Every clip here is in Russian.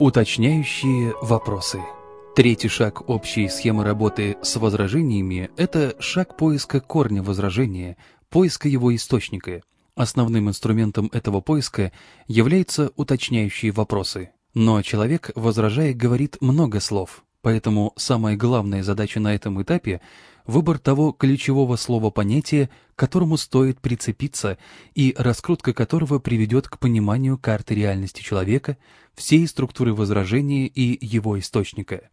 Уточняющие вопросы. Третий шаг общей схемы работы с возражениями – это шаг поиска корня возражения, поиска его источника. Основным инструментом этого поиска являются уточняющие вопросы. Но человек, возражая, говорит много слов, поэтому самая главная задача на этом этапе – выбор того ключевого слова понятия, к которому стоит прицепиться и раскрутка которого приведет к пониманию карты реальности человека, всей структуры возражения и его источника.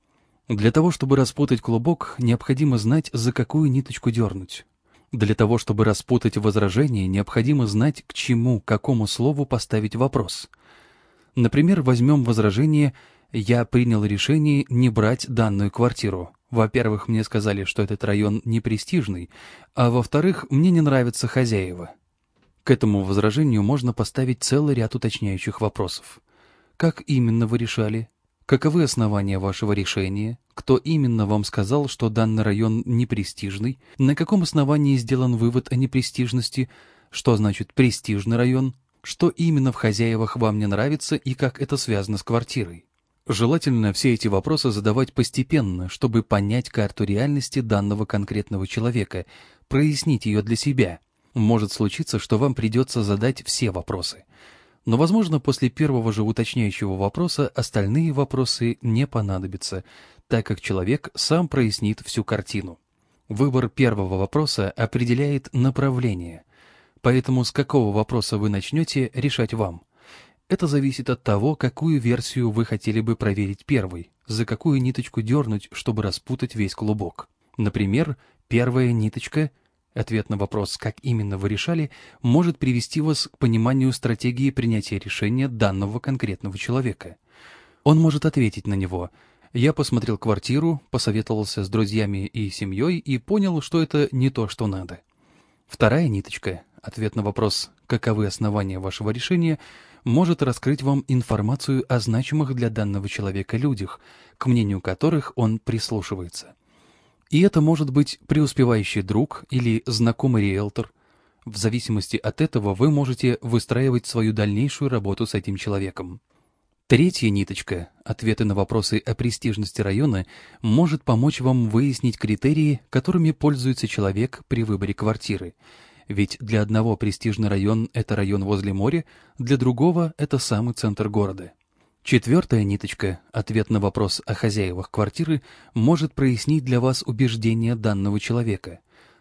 Для того, чтобы распутать клубок, необходимо знать, за какую ниточку дернуть. Для того, чтобы распутать возражение, необходимо знать, к чему, какому слову поставить вопрос. Например, возьмем возражение «Я принял решение не брать данную квартиру». Во-первых, мне сказали, что этот район не престижный, а во-вторых, мне не нравятся хозяева. К этому возражению можно поставить целый ряд уточняющих вопросов. Как именно вы решали? Каковы основания вашего решения? Кто именно вам сказал, что данный район непрестижный? На каком основании сделан вывод о непрестижности? Что значит престижный район? Что именно в хозяевах вам не нравится и как это связано с квартирой? Желательно все эти вопросы задавать постепенно, чтобы понять карту реальности данного конкретного человека, прояснить ее для себя. Может случиться, что вам придется задать все вопросы. Но, возможно, после первого же уточняющего вопроса остальные вопросы не понадобятся, так как человек сам прояснит всю картину. Выбор первого вопроса определяет направление. Поэтому с какого вопроса вы начнете, решать вам – это зависит от того, какую версию вы хотели бы проверить первой, за какую ниточку дернуть, чтобы распутать весь клубок. Например, первая ниточка, ответ на вопрос, как именно вы решали, может привести вас к пониманию стратегии принятия решения данного конкретного человека. Он может ответить на него «Я посмотрел квартиру, посоветовался с друзьями и семьей и понял, что это не то, что надо». Вторая ниточка, ответ на вопрос «Каковы основания вашего решения?» Может раскрыть вам информацию о значимых для данного человека людях, к мнению которых он прислушивается. И это может быть преуспевающий друг или знакомый риэлтор. В зависимости от этого вы можете выстраивать свою дальнейшую работу с этим человеком. Третья ниточка, ответы на вопросы о престижности района, может помочь вам выяснить критерии, которыми пользуется человек при выборе квартиры – ведь для одного престижный район – это район возле моря, для другого – это самый центр города. Четвертая ниточка, ответ на вопрос о хозяевах квартиры, может прояснить для вас убеждения данного человека.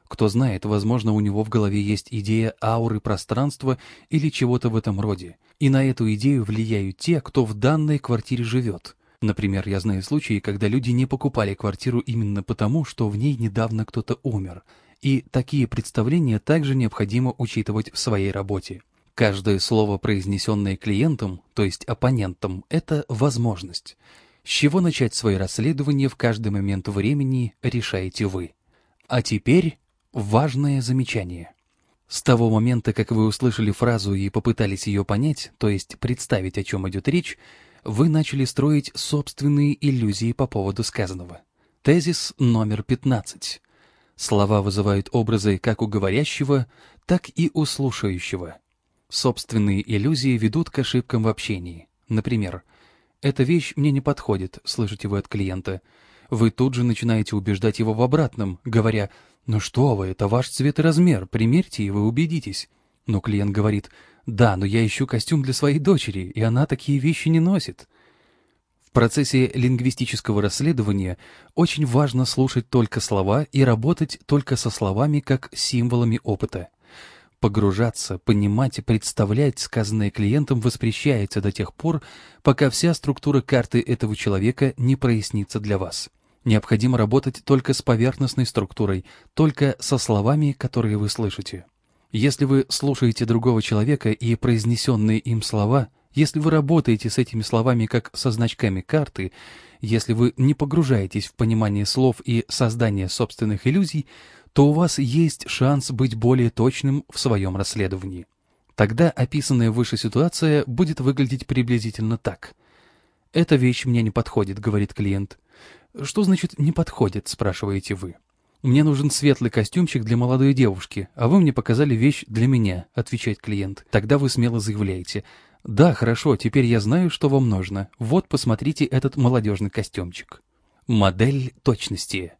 Кто знает, возможно, у него в голове есть идея ауры пространства или чего-то в этом роде. И на эту идею влияют те, кто в данной квартире живет. Например, я знаю случаи, когда люди не покупали квартиру именно потому, что в ней недавно кто-то умер – и такие представления также необходимо учитывать в своей работе. Каждое слово, произнесенное клиентом, то есть оппонентом, это возможность. С чего начать свое расследование в каждый момент времени, решаете вы. А теперь важное замечание. С того момента, как вы услышали фразу и попытались ее понять, то есть представить, о чем идет речь, вы начали строить собственные иллюзии по поводу сказанного. Тезис номер 15. Слова вызывают образы как у говорящего, так и у слушающего. Собственные иллюзии ведут к ошибкам в общении. Например, «Эта вещь мне не подходит», — слышите вы от клиента. Вы тут же начинаете убеждать его в обратном, говоря «Ну что вы, это ваш цвет и размер, примерьте и вы убедитесь». Но клиент говорит «Да, но я ищу костюм для своей дочери, и она такие вещи не носит». В процессе лингвистического расследования очень важно слушать только слова и работать только со словами как символами опыта. Погружаться, понимать и представлять сказанное клиентом воспрещается до тех пор, пока вся структура карты этого человека не прояснится для вас. Необходимо работать только с поверхностной структурой, только со словами, которые вы слышите. Если вы слушаете другого человека и произнесенные им слова – если вы работаете с этими словами как со значками карты, если вы не погружаетесь в понимание слов и создание собственных иллюзий, то у вас есть шанс быть более точным в своем расследовании. Тогда описанная выше ситуация будет выглядеть приблизительно так. «Эта вещь мне не подходит», — говорит клиент. «Что значит «не подходит», — спрашиваете вы. «Мне нужен светлый костюмчик для молодой девушки, а вы мне показали вещь для меня», — отвечает клиент. Тогда вы смело заявляете. Да, хорошо, теперь я знаю, что вам нужно. Вот, посмотрите этот молодежный костюмчик. Модель точности.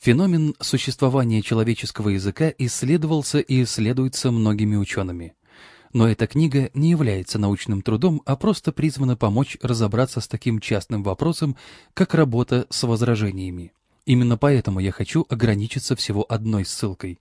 Феномен существования человеческого языка исследовался и исследуется многими учеными. Но эта книга не является научным трудом, а просто призвана помочь разобраться с таким частным вопросом, как работа с возражениями. Именно поэтому я хочу ограничиться всего одной ссылкой.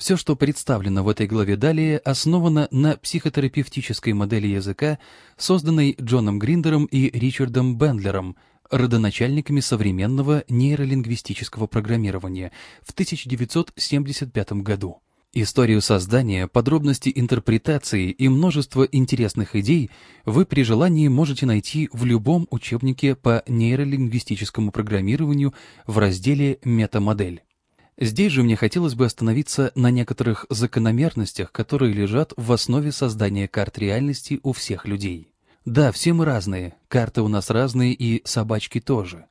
Все, что представлено в этой главе далее, основано на психотерапевтической модели языка, созданной Джоном Гриндером и Ричардом Бендлером, родоначальниками современного нейролингвистического программирования в 1975 году. Историю создания, подробности интерпретации и множество интересных идей вы при желании можете найти в любом учебнике по нейролингвистическому программированию в разделе «Метамодель». Здесь же мне хотелось бы остановиться на некоторых закономерностях, которые лежат в основе создания карт реальности у всех людей. Да, все мы разные, карты у нас разные и собачки тоже.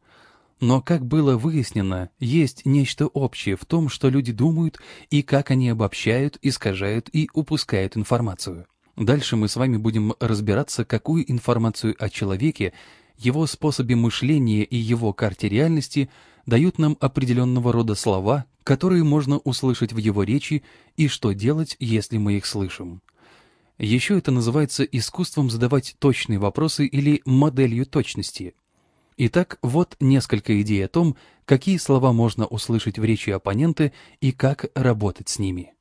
Но, как было выяснено, есть нечто общее в том, что люди думают и как они обобщают, искажают и упускают информацию. Дальше мы с вами будем разбираться, какую информацию о человеке, его способе мышления и его карте реальности дают нам определенного рода слова, которые можно услышать в его речи и что делать, если мы их слышим. Еще это называется искусством задавать точные вопросы или моделью точности – Итак, вот несколько идей о том, какие слова можно услышать в речи оппонента и как работать с ними.